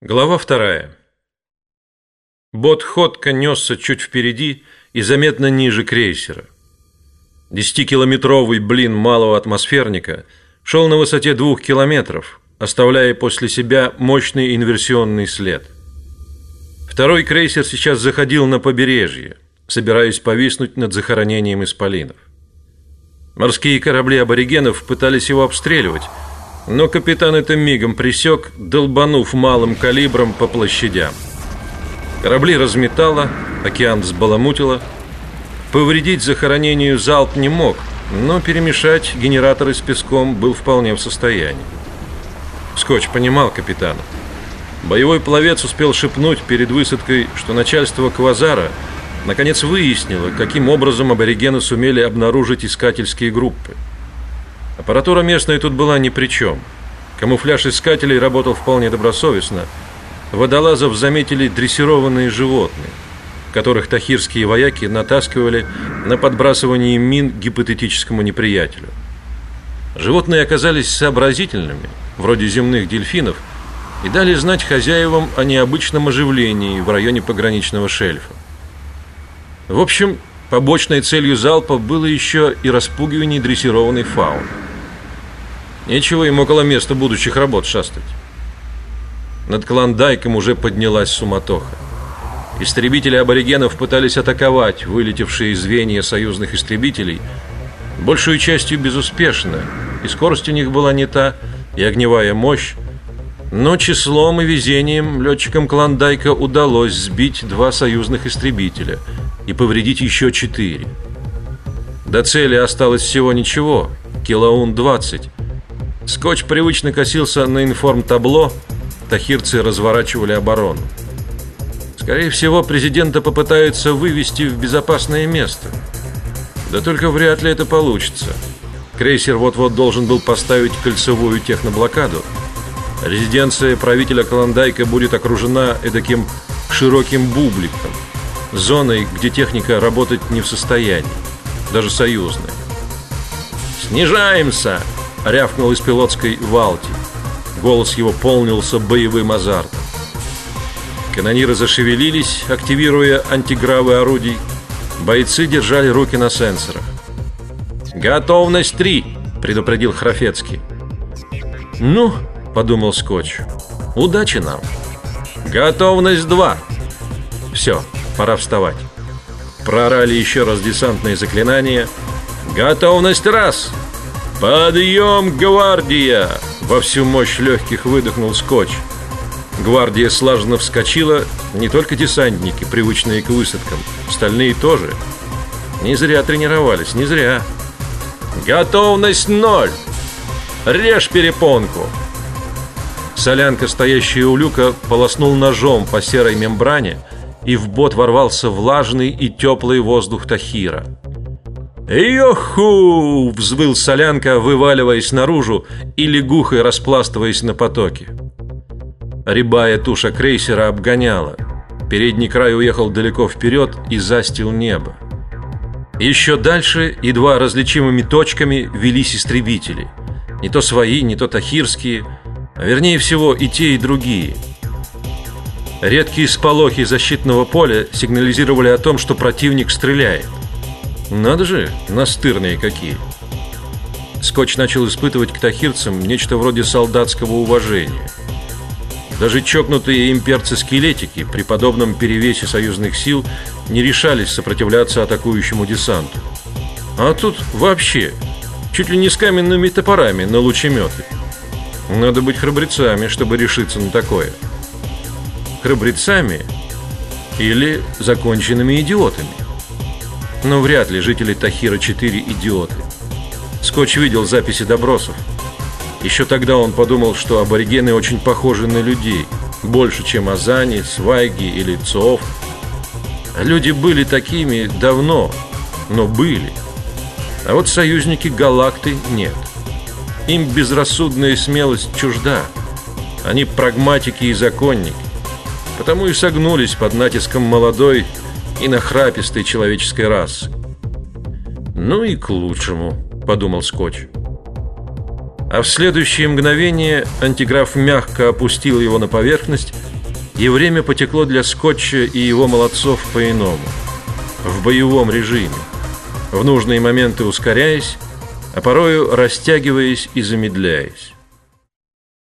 Глава вторая. Бот ходко несся чуть впереди и заметно ниже крейсера. Десятикилометровый блин малого атмосферника шел на высоте двух километров, оставляя после себя мощный инверсионный след. Второй крейсер сейчас заходил на побережье, собираясь повиснуть над захоронением исполинов. Морские корабли аборигенов пытались его обстреливать, но капитан это мигом пресек, долбанув малым калибром по площадям. Корабли разметало, океан взбаламутило. Повредить захоронению залп не мог, но перемешать генераторы с песком был вполне в состоянии. Скотч понимал капитана. Боевой пловец успел шепнуть перед высадкой, что начальство Квазара наконец выяснило, каким образом аборигены сумели обнаружить искательские группы. Аппаратура местная тут была ни при чем. Камуфляж искателей работал вполне добросовестно. Водолазов заметили дрессированные животные, которых тахирские вояки натаскивали на подбрасывание мин гипотетическому неприятелю. Животные оказались сообразительными, вроде земных дельфинов, и дали знать хозяевам о необычном оживлении в районе пограничного шельфа. В общем, побочной целью залпа было еще и распугивание дрессированной фауны. Нечего им около места будущих работ шастать. Над Клондайком уже поднялась суматоха. Истребители аборигенов пытались атаковать вылетевшие звенья союзных истребителей, большую частью безуспешно, и скорость у них была не та, и огневая мощь, но числом и везением летчикам Клондайка удалось сбить два союзных истребителя и повредить еще четыре. До цели осталось всего ничего, килоун-20, Скотч привычно косился на информ-табло. Тахирцы разворачивали оборону. Скорее всего, президента попытаются вывести в безопасное место. Да только вряд ли это получится. Крейсер вот-вот должен был поставить кольцевую техноблокаду. Резиденция правителя Клондайка будет окружена эдаким широким бубликом, зоной, где техника работать не в состоянии, даже союзная. «Снижаемся!» Рявкнул из пилотской Валти. Голос его полнился боевым азартом. Канониры зашевелились, активируя антигравы орудий. Бойцы держали руки на сенсорах. «Готовность три!» – предупредил Храфецкий. «Ну», – подумал Скотч, – «удачи нам». «Готовность два!» «Все, пора вставать». Прорали еще раз десантные заклинания. «Готовность раз!» «Подъем, гвардия!» Во всю мощь легких выдохнул скотч. Гвардия слаженно вскочила, не только десантники, привычные к высадкам, остальные тоже. Не зря тренировались, не зря. «Готовность ноль! Режь перепонку!» Солянка, стоящая у люка, полоснул ножом по серой мембране, и в бот ворвался влажный и теплый воздух Тахира. «Йоху!» – взвыл солянка, вываливаясь наружу и лягухой распластываясь на потоке. Рябая туша крейсера обгоняла. Передний край уехал далеко вперед и застил небо. Еще дальше, едва различимыми точками, велись истребители. Не то свои, не то тахирские, а вернее всего и те, и другие. Редкие сполохи защитного поля сигнализировали о том, что противник стреляет. Надо же, настырные какие. Скотч начал испытывать к тахирцам нечто вроде солдатского уважения. Даже чокнутые имперцы-скелетики при подобном перевесе союзных сил не решались сопротивляться атакующему десанту. А тут вообще чуть ли не с каменными топорами на лучеметы. Надо быть храбрецами, чтобы решиться на такое. Храбрецами или законченными идиотами. Но вряд ли жители Тахира-4 идиоты. Скотч видел записи добросов. Еще тогда он подумал, что аборигены очень похожи на людей, больше, чем Азани, Свайги или Цов. Люди были такими давно, но были. А вот союзники Галакты нет. Им безрассудная смелость чужда. Они прагматики и законники. Потому и согнулись под натиском молодой, и нахрапистой человеческой расы. Ну и к лучшему, подумал Скотч. А в следующее мгновение антиграф мягко опустил его на поверхность и время потекло для Скотча и его молодцов по-иному, в боевом режиме, в нужные моменты ускоряясь, а порою растягиваясь и замедляясь.